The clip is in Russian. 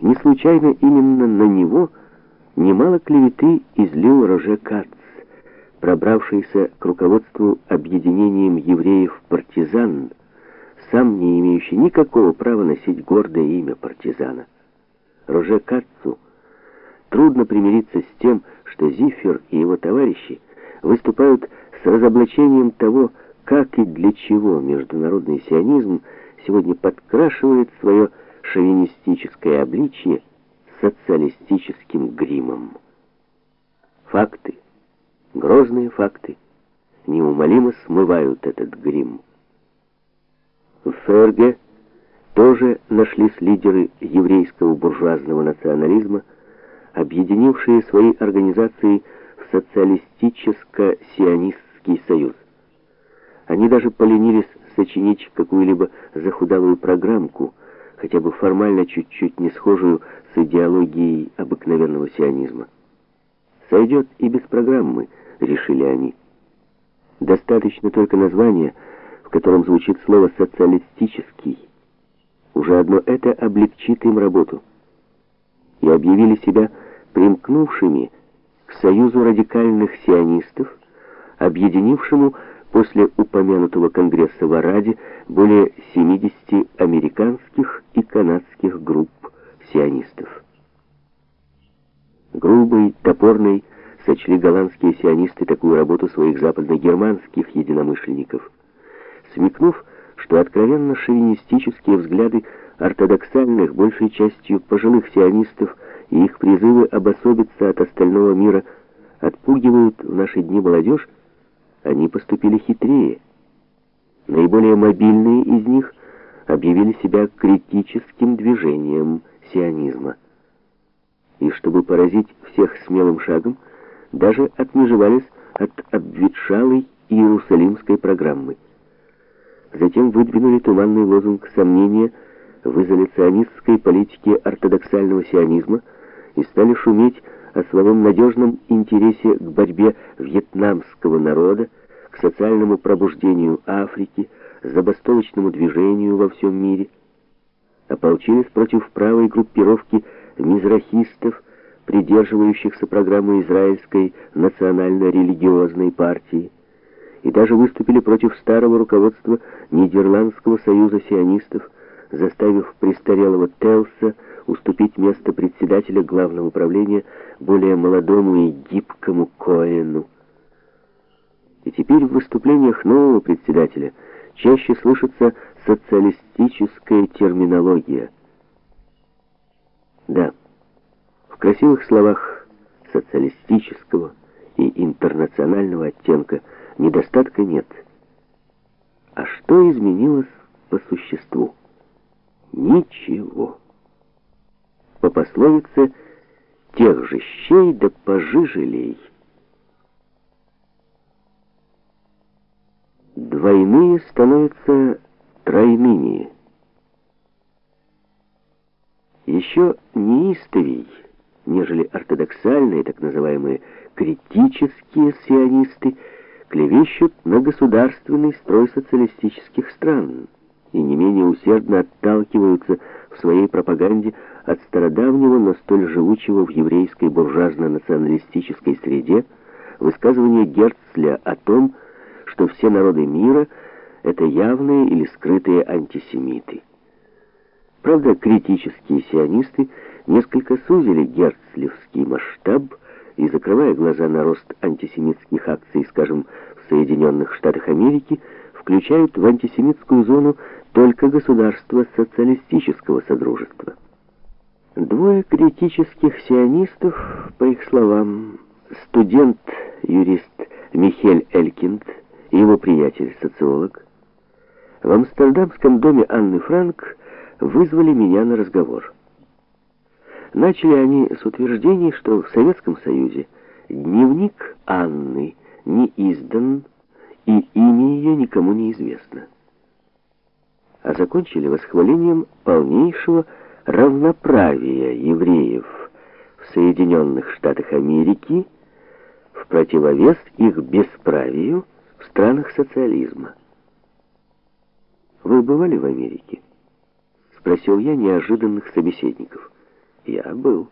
Не случайно именно на него немало клеветы излил Роже Кац, пробравшийся к руководству объединением евреев-партизан, сам не имеющий никакого права носить гордое имя партизана. Роже Катцу трудно примириться с тем, что Зифер и его товарищи выступают с разоблачением того, как и для чего международный сионизм сегодня подкрашивает свое шовинистическое обличие социалистическим гримом. Факты, грозные факты, неумолимо смывают этот грим. В ФРГ тоже нашлись лидеры еврейского буржуазного национализма, объединившие свои организации в социалистическо-сионистский союз. Они даже поленились сочинить какую-либо захудалую программку, хотя бы формально чуть-чуть не схожую с идеологией обыкновенного сионизма. Сойдет и без программы, решили они. Достаточно только названия, в котором звучит слово «социалистический». Уже одно это облегчит им работу. И объявили себя примкнувшими к союзу радикальных сионистов, объединившему после упомянутого Конгресса в Араде более 70 американских и канадских групп сионистов. Грубый, топорный сочли голландские сионисты такую работу своих западно-германских единомышленников. Смекнув, что откровенно шовинистические взгляды ортодоксальных, большей частью пожилых сионистов и их призывы обособиться от остального мира отпугивают в наши дни молодежь, они поступили хитрее. Наиболее мобильные из них объявили себя критическим движением сионизма. И чтобы поразить всех смелым шагом, даже отмежевались от обветшалой иерусалимской программы. Затем выдвинули туманный лозунг сомнения в изоляционистской политике ортодоксального сионизма и стали шуметь о своем надежном интересе к борьбе вьетнамского народа, к социальному пробуждению Африки, забастовочному движению во всем мире. Ополчились против правой группировки мизрахистов, придерживающихся программы израильской национально-религиозной партии, и даже выступили против старого руководства Нидерландского союза сионистов, заставив престарелого Телса уступить место председателя главного управления более молодому и гибкому Коэну. И теперь в выступлениях нового председателя чаще слышится социалистическая терминология. Да, в красивых словах социалистического и интернационального оттенка недостатка нет. А что изменилось по существу? Ничего по пословице «тех же щей да пожижелей». Двойные становятся тройными. Еще неистовей, нежели ортодоксальные, так называемые критические сионисты, клевещут на государственный строй социалистических стран и не менее усердно отталкиваются в своей пропаганде от стародавнего, но столь живучего в еврейской буржуазно-националистической среде высказывания Герцля о том, что все народы мира — это явные или скрытые антисемиты. Правда, критические сионисты несколько сузили герцлевский масштаб и, закрывая глаза на рост антисемитских акций, скажем, в Соединенных Штатах Америки, включают в антисемитскую зону только государства социалистического содружества. Двое критических сионистов, по их словам, студент-юрист Михель Элькинд и его приятель-социолог, в Амстердамском доме Анны Франк вызвали меня на разговор. Начали они с утверждений, что в Советском Союзе дневник Анны не издан, и имя ее никому не известно а закончили восхвалением полнейшего равноправия евреев в Соединенных Штатах Америки в противовес их бесправию в странах социализма. «Вы бывали в Америке?» — спросил я неожиданных собеседников. Я был.